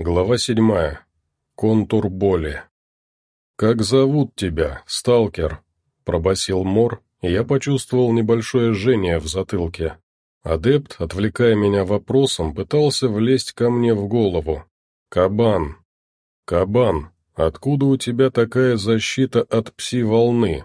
Глава седьмая. Контур боли. «Как зовут тебя, сталкер?» — пробасил Мор, и я почувствовал небольшое жжение в затылке. Адепт, отвлекая меня вопросом, пытался влезть ко мне в голову. «Кабан». «Кабан, откуда у тебя такая защита от пси-волны?»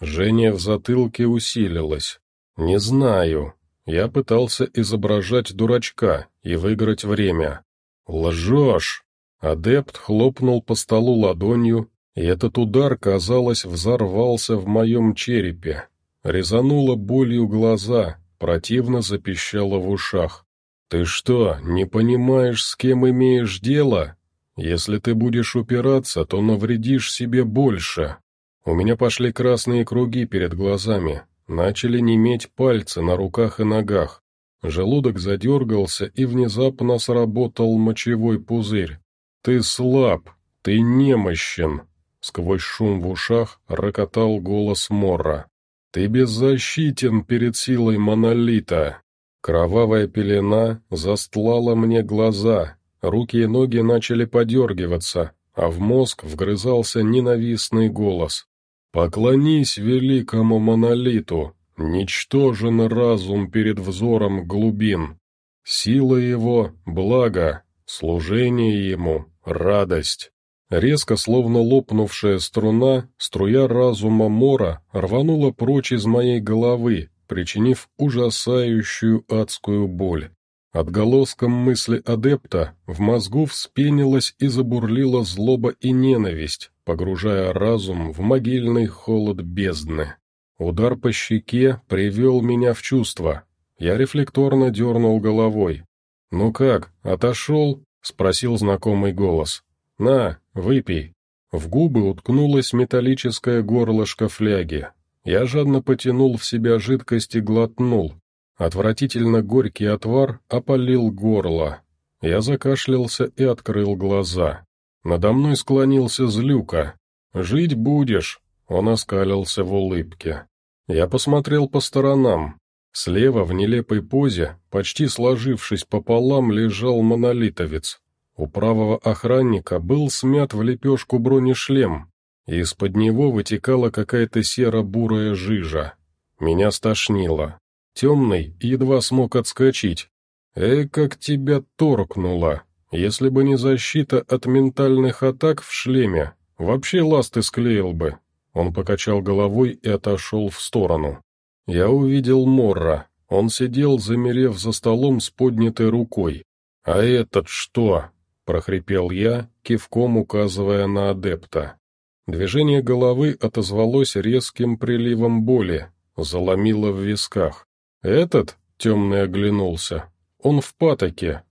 Жжение в затылке усилилось. «Не знаю. Я пытался изображать дурачка и выиграть время». «Лжешь!» Адепт хлопнул по столу ладонью, и этот удар, казалось, взорвался в моем черепе. Резануло болью глаза, противно запищало в ушах. «Ты что, не понимаешь, с кем имеешь дело? Если ты будешь упираться, то навредишь себе больше». У меня пошли красные круги перед глазами, начали неметь пальцы на руках и ногах. Желудок задергался, и внезапно сработал мочевой пузырь. «Ты слаб, ты немощен!» Сквозь шум в ушах рокотал голос Мора. «Ты беззащитен перед силой монолита!» Кровавая пелена застлала мне глаза, руки и ноги начали подергиваться, а в мозг вгрызался ненавистный голос. «Поклонись великому монолиту, Ничтожен разум перед взором глубин. Сила его — благо, служение ему — радость. Резко, словно лопнувшая струна, струя разума мора рванула прочь из моей головы, причинив ужасающую адскую боль. Отголоском мысли адепта в мозгу вспенилась и забурлила злоба и ненависть, погружая разум в могильный холод бездны. Удар по щеке привел меня в чувство. Я рефлекторно дернул головой. «Ну как, отошел?» — спросил знакомый голос. «На, выпей». В губы уткнулось металлическое горлышко фляги. Я жадно потянул в себя жидкость и глотнул. Отвратительно горький отвар опалил горло. Я закашлялся и открыл глаза. Надо мной склонился злюка. «Жить будешь», он оскалился в улыбке. Я посмотрел по сторонам. Слева, в нелепой позе, почти сложившись пополам, лежал монолитовец. У правого охранника был смят в лепешку бронешлем, и из-под него вытекала какая-то серо-бурая жижа. Меня стошнило. Темный едва смог отскочить. «Эй, как тебя торкнуло! Если бы не защита от ментальных атак в шлеме, вообще ласты склеил бы». Он покачал головой и отошел в сторону. Я увидел Морра. Он сидел, замерев за столом с поднятой рукой. «А этот что?» — прохрипел я, кивком указывая на адепта. Движение головы отозвалось резким приливом боли, заломило в висках. «Этот?» — темный оглянулся. «Он в патоке».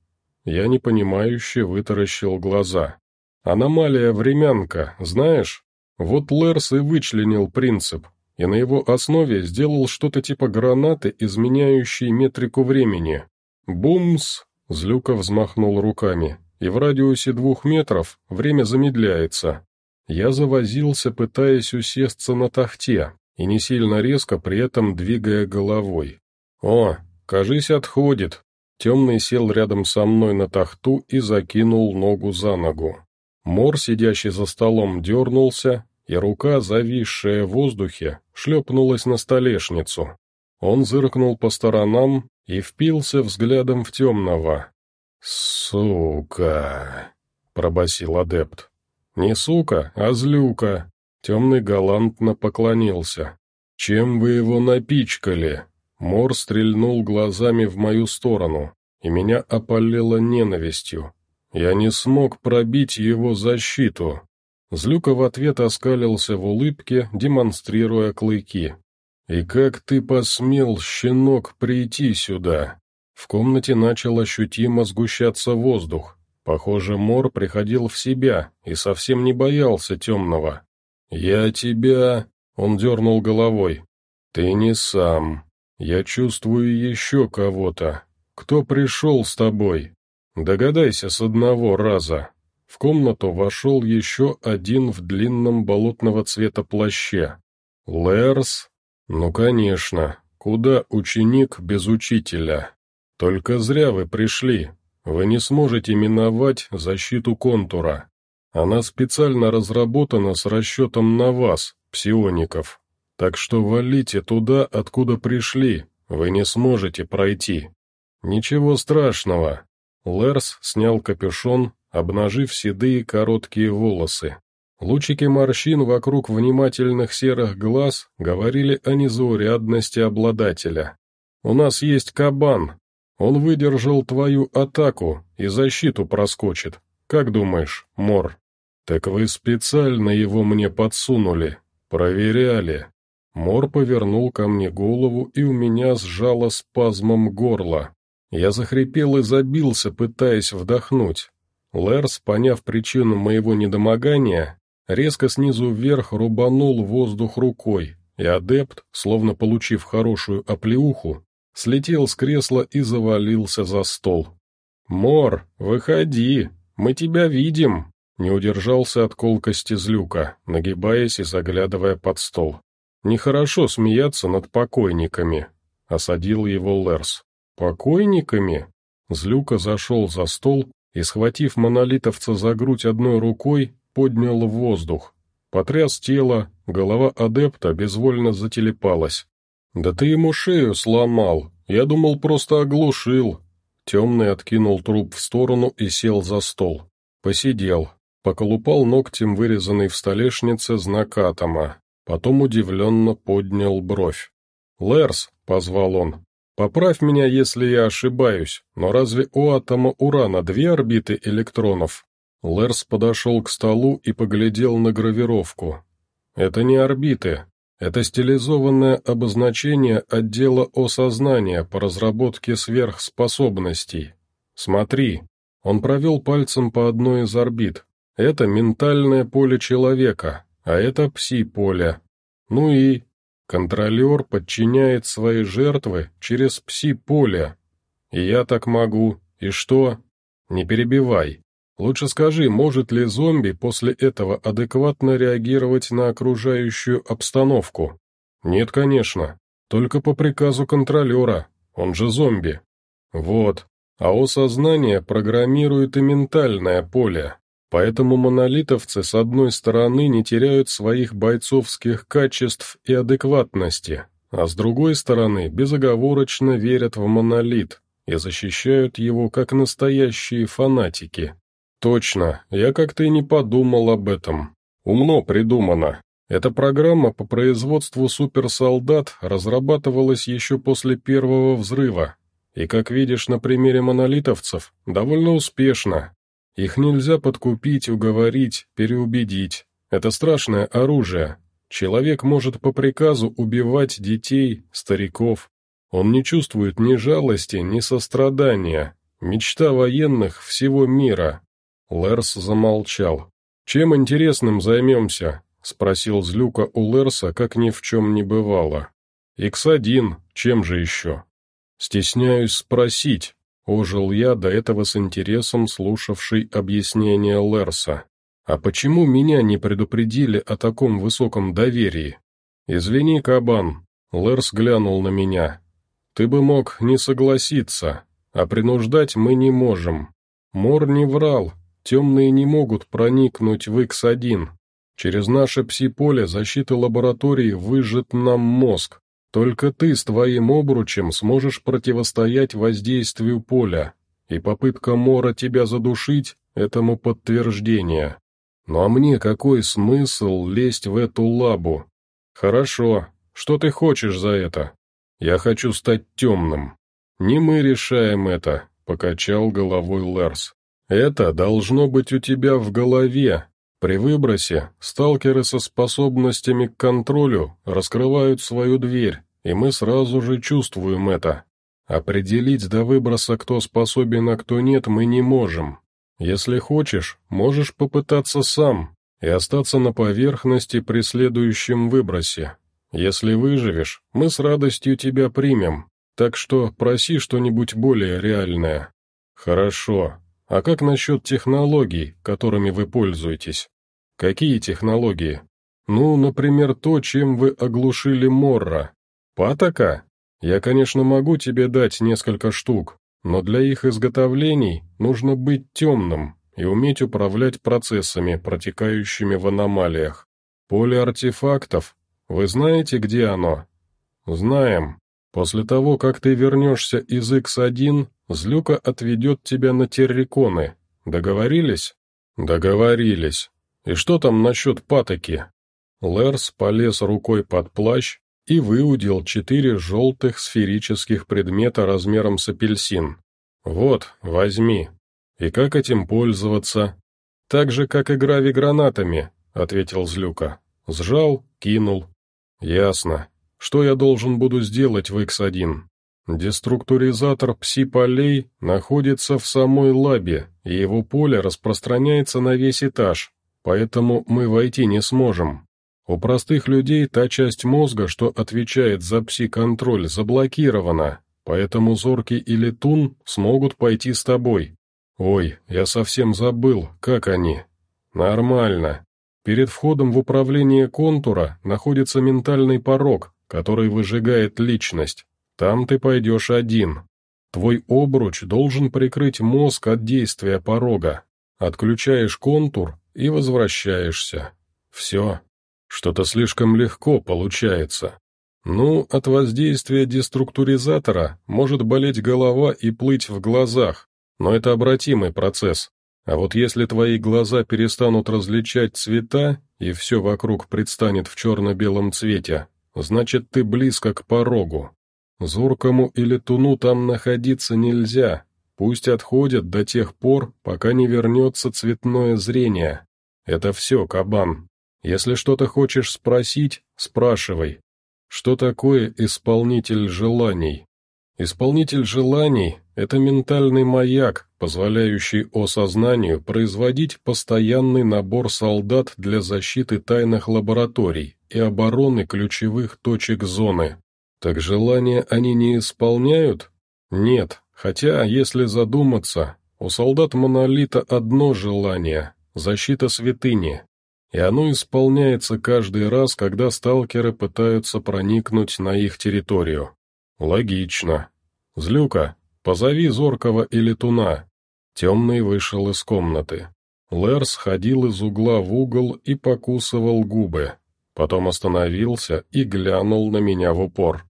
Я непонимающе вытаращил глаза. «Аномалия времянка, знаешь?» Вот Лерс и вычленил принцип, и на его основе сделал что-то типа гранаты, изменяющей метрику времени. Бумс! Злюка взмахнул руками, и в радиусе двух метров время замедляется. Я завозился, пытаясь усесться на тахте, и не сильно резко при этом двигая головой. «О, кажись, отходит!» Темный сел рядом со мной на тахту и закинул ногу за ногу. Мор, сидящий за столом, дернулся, и рука, зависшая в воздухе, шлепнулась на столешницу. Он зыркнул по сторонам и впился взглядом в темного. «Сука!» — пробасил адепт. «Не сука, а злюка!» Темный галантно поклонился. «Чем вы его напичкали?» Мор стрельнул глазами в мою сторону, и меня опалило ненавистью. Я не смог пробить его защиту. Злюка в ответ оскалился в улыбке, демонстрируя клыки. «И как ты посмел, щенок, прийти сюда?» В комнате начал ощутимо сгущаться воздух. Похоже, Мор приходил в себя и совсем не боялся темного. «Я тебя...» — он дернул головой. «Ты не сам. Я чувствую еще кого-то. Кто пришел с тобой? Догадайся с одного раза». В комнату вошел еще один в длинном болотного цвета плаще. Лерс? Ну, конечно. Куда ученик без учителя? Только зря вы пришли. вы не сможете миновать защиту контура. Она специально разработана с расчетом на вас, псиоников. Так что валите туда, откуда пришли, вы не сможете пройти. Ничего страшного. Лерс снял капюшон, обнажив седые короткие волосы. Лучики морщин вокруг внимательных серых глаз говорили о незаурядности обладателя. «У нас есть кабан. Он выдержал твою атаку и защиту проскочит. Как думаешь, Мор?» «Так вы специально его мне подсунули. Проверяли». Мор повернул ко мне голову, и у меня сжало спазмом горло. Я захрипел и забился, пытаясь вдохнуть. Лерс, поняв причину моего недомогания, резко снизу вверх рубанул воздух рукой, и адепт, словно получив хорошую оплеуху, слетел с кресла и завалился за стол. «Мор, выходи, мы тебя видим!» Не удержался от колкости злюка, нагибаясь и заглядывая под стол. «Нехорошо смеяться над покойниками», — осадил его Лерс. «Покойниками?» Злюка зашел за стол и, схватив монолитовца за грудь одной рукой, поднял в воздух. Потряс тело, голова адепта безвольно зателепалась. «Да ты ему шею сломал, я думал, просто оглушил». Темный откинул труп в сторону и сел за стол. Посидел, поколупал ногтем вырезанный в столешнице знак атома, потом удивленно поднял бровь. «Лерс», — позвал он, — «поправь меня, если я ошибаюсь, но разве у атома урана две орбиты электронов?» Лерс подошел к столу и поглядел на гравировку. «Это не орбиты. Это стилизованное обозначение отдела осознания по разработке сверхспособностей. Смотри». Он провел пальцем по одной из орбит. Это ментальное поле человека, а это пси-поле. Ну и... Контролер подчиняет свои жертвы через пси-поле. Я так могу. И что? Не перебивай. Лучше скажи, может ли зомби после этого адекватно реагировать на окружающую обстановку? Нет, конечно. Только по приказу контролера, он же зомби. Вот. А осознание программирует и ментальное поле. Поэтому монолитовцы с одной стороны не теряют своих бойцовских качеств и адекватности, а с другой стороны безоговорочно верят в монолит и защищают его как настоящие фанатики. Точно, я как-то и не подумал об этом. Умно придумано. Эта программа по производству суперсолдат разрабатывалась еще после первого взрыва. И, как видишь на примере монолитовцев, довольно успешно. Их нельзя подкупить, уговорить, переубедить. Это страшное оружие. Человек может по приказу убивать детей, стариков. Он не чувствует ни жалости, ни сострадания. Мечта военных всего мира. Лерс замолчал. «Чем интересным займемся?» — спросил Злюка у Лерса, как ни в чем не бывало. «Икс-1, чем же еще?» «Стесняюсь спросить», — ожил я, до этого с интересом слушавший объяснение Лерса. «А почему меня не предупредили о таком высоком доверии?» «Извини, кабан», — Лерс глянул на меня. «Ты бы мог не согласиться, а принуждать мы не можем. Мор не врал, Темные не могут проникнуть в X1. Через наше пси-поле защита лаборатории выжжет нам мозг. Только ты с твоим обручем сможешь противостоять воздействию поля, и попытка Мора тебя задушить — этому подтверждение. Ну а мне какой смысл лезть в эту лабу? Хорошо, что ты хочешь за это? Я хочу стать темным. Не мы решаем это, — покачал головой Лерс. Это должно быть у тебя в голове. При выбросе сталкеры со способностями к контролю раскрывают свою дверь, и мы сразу же чувствуем это. Определить до выброса, кто способен, а кто нет, мы не можем. Если хочешь, можешь попытаться сам и остаться на поверхности при следующем выбросе. Если выживешь, мы с радостью тебя примем, так что проси что-нибудь более реальное. Хорошо, а как насчет технологий, которыми вы пользуетесь? Какие технологии? Ну, например, то, чем вы оглушили Морра. Патока? Я, конечно, могу тебе дать несколько штук, но для их изготовлений нужно быть темным и уметь управлять процессами, протекающими в аномалиях. Поле артефактов, вы знаете, где оно? Знаем. После того, как ты вернешься из X1, Злюка отведет тебя на терриконы. Договорились? Договорились. И что там насчет патоки? Лерс полез рукой под плащ и выудил четыре желтых сферических предмета размером с апельсин. «Вот, возьми. И как этим пользоваться?» «Так же, как и грави-гранатами», — ответил Злюка. «Сжал, кинул». «Ясно. Что я должен буду сделать в X1?» Деструктуризатор пси-полей находится в самой лабе, и его поле распространяется на весь этаж, поэтому мы войти не сможем. У простых людей та часть мозга, что отвечает за пси-контроль, заблокирована, поэтому Зорки и Летун смогут пойти с тобой. Ой, я совсем забыл, как они. Нормально. Перед входом в управление контура находится ментальный порог, который выжигает личность. Там ты пойдешь один. Твой обруч должен прикрыть мозг от действия порога. Отключаешь контур и возвращаешься. Все. Что-то слишком легко получается. Ну, от воздействия деструктуризатора может болеть голова и плыть в глазах, но это обратимый процесс. А вот если твои глаза перестанут различать цвета, и все вокруг предстанет в черно-белом цвете, значит ты близко к порогу. Зоркому или туну там находиться нельзя, пусть отходят до тех пор, пока не вернется цветное зрение. Это все, кабан. Если что-то хочешь спросить, спрашивай. Что такое исполнитель желаний? Исполнитель желаний – это ментальный маяк, позволяющий осознанию производить постоянный набор солдат для защиты тайных лабораторий и обороны ключевых точек зоны. Так желания они не исполняют? Нет, хотя, если задуматься, у солдат Монолита одно желание – защита святыни, и оно исполняется каждый раз, когда сталкеры пытаются проникнуть на их территорию. Логично. Злюка, позови Зоркого и Летуна. Темный вышел из комнаты. Лерс ходил из угла в угол и покусывал губы. Потом остановился и глянул на меня в упор.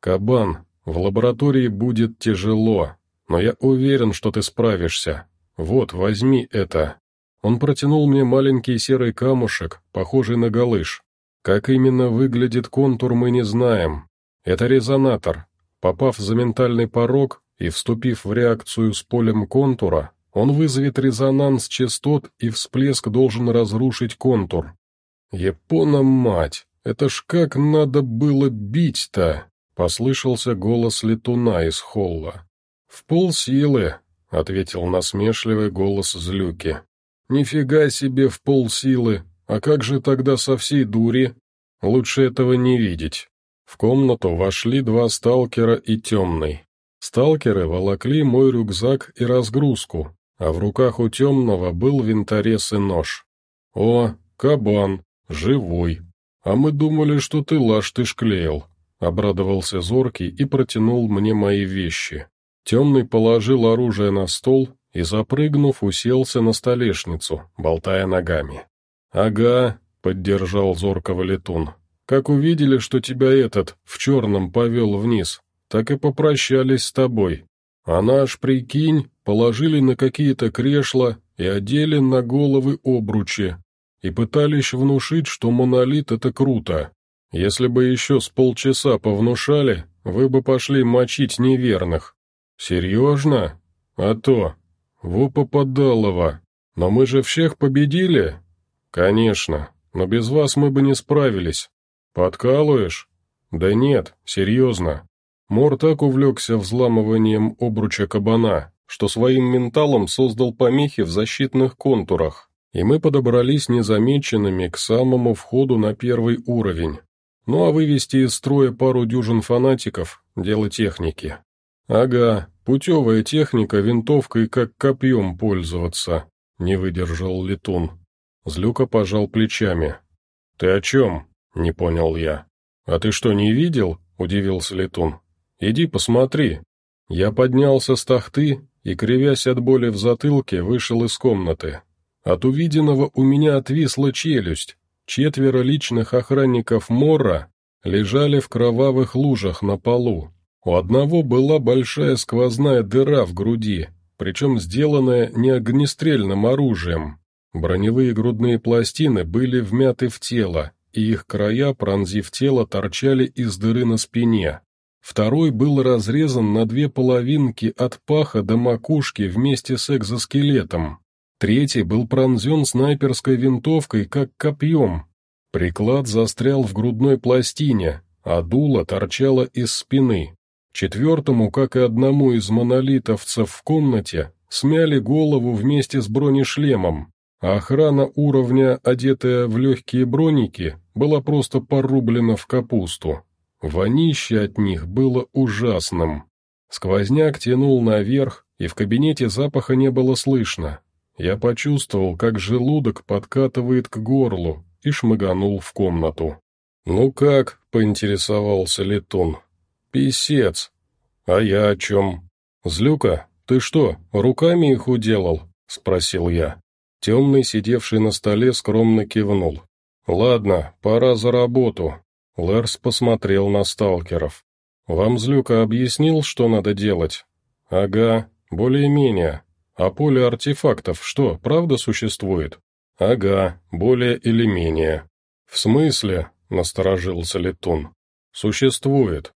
«Кабан, в лаборатории будет тяжело, но я уверен, что ты справишься. Вот, возьми это». Он протянул мне маленький серый камушек, похожий на галыш. Как именно выглядит контур, мы не знаем. Это резонатор. Попав за ментальный порог и вступив в реакцию с полем контура, он вызовет резонанс частот, и всплеск должен разрушить контур. «Япона, мать! Это ж как надо было бить-то!» — послышался голос летуна из холла. «В полсилы», — ответил насмешливый голос Злюки. «Нифига себе в полсилы! А как же тогда со всей дури? Лучше этого не видеть». В комнату вошли два сталкера и темный. Сталкеры волокли мой рюкзак и разгрузку, а в руках у темного был винторез и нож. «О, кабан, живой! А мы думали, что ты лашты клеил», — обрадовался Зоркий и протянул мне мои вещи. Темный положил оружие на стол и, запрыгнув, уселся на столешницу, болтая ногами. «Ага», — поддержал зоркого летун, — «как увидели, что тебя этот в черном повел вниз, так и попрощались с тобой. А наш, прикинь, положили на какие-то кресла и одели на головы обручи, и пытались внушить, что монолит — это круто. Если бы еще с полчаса повнушали, вы бы пошли мочить неверных. Серьезно? А то, «Во попадалово! Но мы же всех победили?» «Конечно, но без вас мы бы не справились. Подкалываешь?» «Да нет, серьезно. Мор так увлекся взламыванием обруча кабана, что своим менталом создал помехи в защитных контурах, и мы подобрались незамеченными к самому входу на первый уровень. Ну а вывести из строя пару дюжин фанатиков – дело техники. Ага, Путевая техника винтовкой как копьем пользоваться, не выдержал летун. Злюка пожал плечами. «Ты о чем?» — не понял я. «А ты что, не видел?» — удивился летун. «Иди посмотри». Я поднялся с тахты и, кривясь от боли в затылке, вышел из комнаты. От увиденного у меня отвисла челюсть. Четверо личных охранников Мора лежали в кровавых лужах на полу. У одного была большая сквозная дыра в груди, причем сделанная не огнестрельным оружием. Броневые грудные пластины были вмяты в тело, и их края, пронзив тело, торчали из дыры на спине. Второй был разрезан на две половинки от паха до макушки вместе с экзоскелетом. Третий был пронзен снайперской винтовкой, как копьем. Приклад застрял в грудной пластине, а дуло торчало из спины. Четвертому, как и одному из монолитовцев в комнате, смяли голову вместе с бронешлемом, а охрана уровня, одетая в легкие броники, была просто порублена в капусту. Вонище от них было ужасным. Сквозняк тянул наверх, и в кабинете запаха не было слышно. Я почувствовал, как желудок подкатывает к горлу, и шмыганул в комнату. «Ну как?» — поинтересовался Летун. «Писец. А я о чем?» «Злюка, ты что, руками их уделал?» — спросил я. Темный, сидевший на столе, скромно кивнул. «Ладно, пора за работу. Лерс посмотрел на сталкеров. «Вам Злюка объяснил, что надо делать?» «Ага, более-менее. А поле артефактов что, правда существует?» «Ага, более или менее». «В смысле?» — насторожился Летун. «Существует».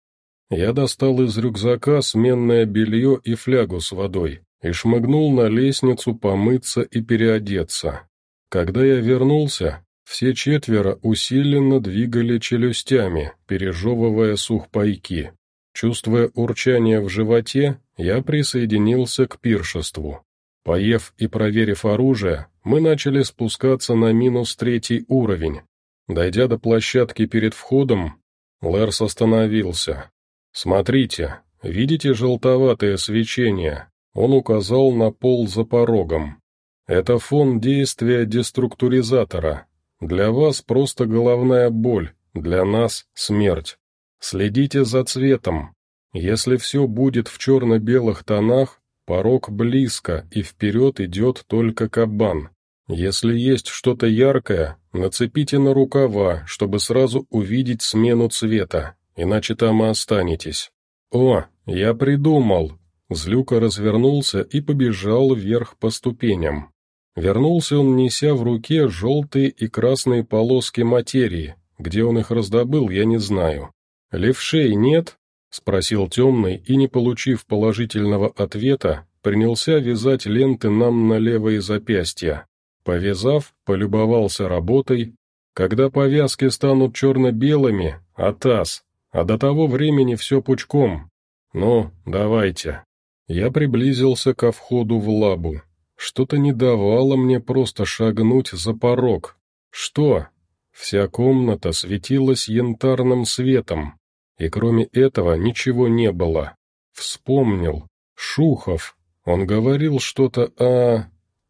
Я достал из рюкзака сменное белье и флягу с водой и шмыгнул на лестницу помыться и переодеться. Когда я вернулся, все четверо усиленно двигали челюстями, пережевывая сухпайки. Чувствуя урчание в животе, я присоединился к пиршеству. Поев и проверив оружие, мы начали спускаться на минус третий уровень. Дойдя до площадки перед входом, Лерс остановился. «Смотрите, видите желтоватое свечение?» Он указал на пол за порогом. «Это фон действия деструктуризатора, для вас просто головная боль, для нас — смерть. Следите за цветом. Если все будет в черно-белых тонах, порог близко, и вперед идет только кабан. Если есть что-то яркое, нацепите на рукава, чтобы сразу увидеть смену цвета, иначе там и останетесь. О, я придумал! Злюка развернулся и побежал вверх по ступеням. Вернулся он, неся в руке желтые и красные полоски материи. Где он их раздобыл, я не знаю. «Левшей нет?» — спросил темный, и, не получив положительного ответа, принялся вязать ленты нам на левые запястья. Повязав, полюбовался работой. Когда повязки станут черно-белыми, атас, а до того времени все пучком. Ну, давайте. Я приблизился ко входу в лабу. Что-то не давало мне просто шагнуть за порог. Что? Вся комната светилась янтарным светом, и кроме этого ничего не было. Вспомнил. Шухов. Он говорил что-то о...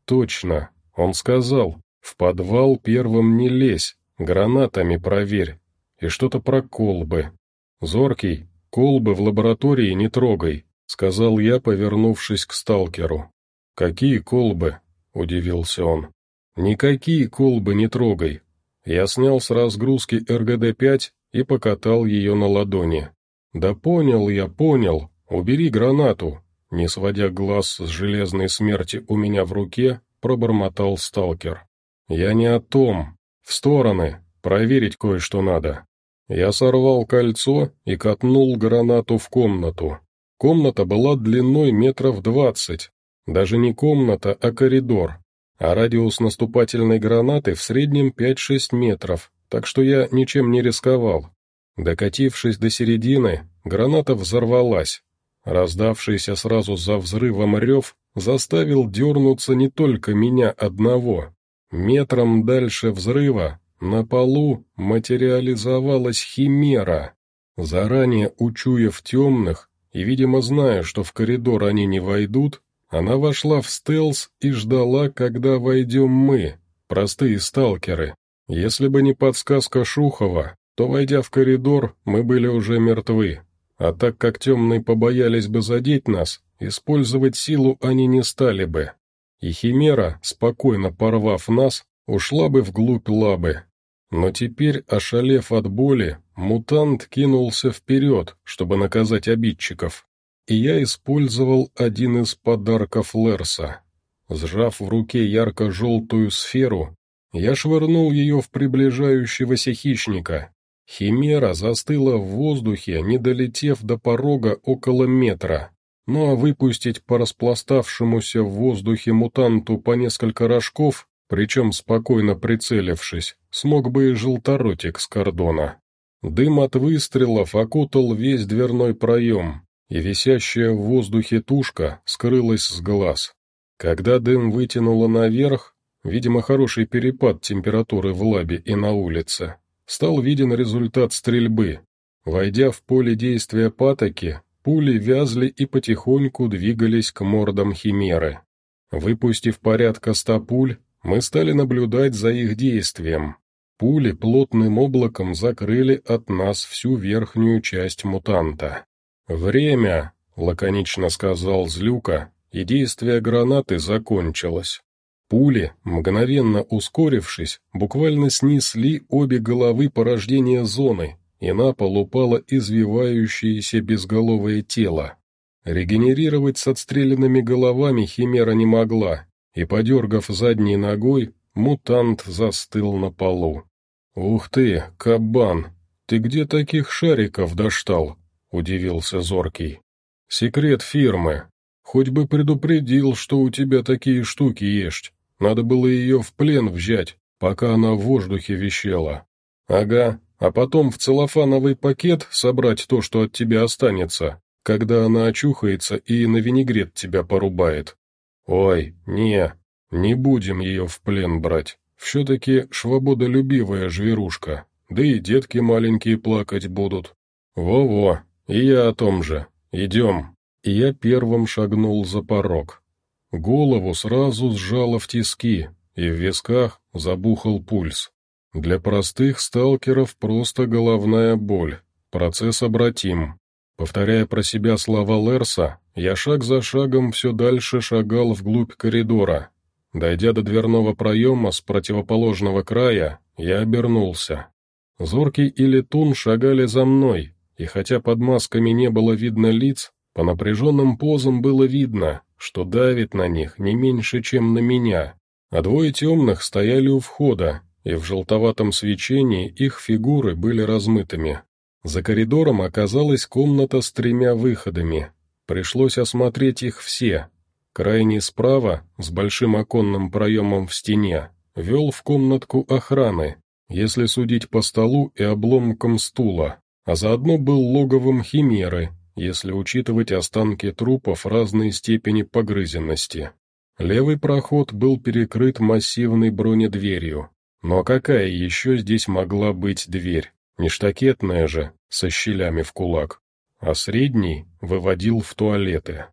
Точно. Он сказал, в подвал первым не лезь, гранатами проверь. И что-то про колбы. Зоркий, колбы в лаборатории не трогай, сказал я, повернувшись к сталкеру. «Какие колбы?» — удивился он. «Никакие колбы не трогай». Я снял с разгрузки РГД-5 и покатал ее на ладони. «Да понял я, понял. Убери гранату». Не сводя глаз с железной смерти у меня в руке, пробормотал сталкер. «Я не о том. В стороны. Проверить кое-что надо». Я сорвал кольцо и катнул гранату в комнату. Комната была длиной метров двадцать, даже не комната, а коридор. А радиус наступательной гранаты в среднем 5-6 метров, так что я ничем не рисковал. Докатившись до середины, граната взорвалась. Раздавшийся сразу за взрывом рев заставил дернуться не только меня одного. Метром дальше взрыва на полу материализовалась химера. Заранее учуяв темных и, видимо, зная, что в коридор они не войдут, она вошла в стелс и ждала, когда войдем мы, простые сталкеры. Если бы не подсказка Шухова, то, войдя в коридор, мы были уже мертвы. а так как темные побоялись бы задеть нас, использовать силу они не стали бы. И Химера, спокойно порвав нас, ушла бы вглубь лабы. Но теперь, ошалев от боли, мутант кинулся вперед, чтобы наказать обидчиков. И я использовал один из подарков Лерса. Сжав в руке ярко-желтую сферу, я швырнул ее в приближающегося хищника. Химера застыла в воздухе, не долетев до порога около метра. Ну а выпустить по распластавшемуся в воздухе мутанту по несколько рожков, причем спокойно прицелившись, смог бы и желторотик с кордона. Дым от выстрелов окутал весь дверной проем, и висящая в воздухе тушка скрылась с глаз. Когда дым вытянуло наверх, видимо, хороший перепад температуры в лабе и на улице, стал виден результат стрельбы. Войдя в поле действия патоки, пули вязли и потихоньку двигались к мордам химеры. Выпустив порядка ста пуль, мы стали наблюдать за их действием. Пули плотным облаком закрыли от нас всю верхнюю часть мутанта. «Время!» — лаконично сказал Злюка, и действие гранаты закончилось. Пули, мгновенно ускорившись, буквально снесли обе головы порождения зоны, и на пол упало извивающееся безголовое тело. Регенерировать с отстрелянными головами Химера не могла, и, подергав задней ногой, мутант застыл на полу. «Ух ты, кабан! Ты где таких шариков доштал?» — удивился Зоркий. «Секрет фирмы. Хоть бы предупредил, что у тебя такие штуки есть. Надо было ее в плен взять, пока она в воздухе висела. Ага, а потом в целлофановый пакет собрать то, что от тебя останется, когда она очухается и на винегрет тебя порубает. Ой, не, не будем ее в плен брать. Все-таки швободолюбивая зверушка, да и детки маленькие плакать будут. Во-во, и я о том же. Идем. И я первым шагнул за порог. Голову сразу сжало в тиски, и в висках забухал пульс. Для простых сталкеров просто головная боль. Процесс обратим. Повторяя про себя слова Лерса, я шаг за шагом все дальше шагал вглубь коридора. Дойдя до дверного проема с противоположного края, я обернулся. Зоркий и Летун шагали за мной, и хотя под масками не было видно лиц, по напряженным позам было видно, что давит на них не меньше, чем на меня, а двое темных стояли у входа, и в желтоватом свечении их фигуры были размытыми. За коридором оказалась комната с тремя выходами. Пришлось осмотреть их все. Крайний справа, с большим оконным проемом в стене, вел в комнатку охраны, если судить по столу и обломкам стула, а заодно был логовым химеры, если учитывать останки трупов разной степени погрызенности. Левый проход был перекрыт массивной бронедверью. Но какая еще здесь могла быть дверь? Не штакетная же, со щелями в кулак. А средний выводил в туалеты.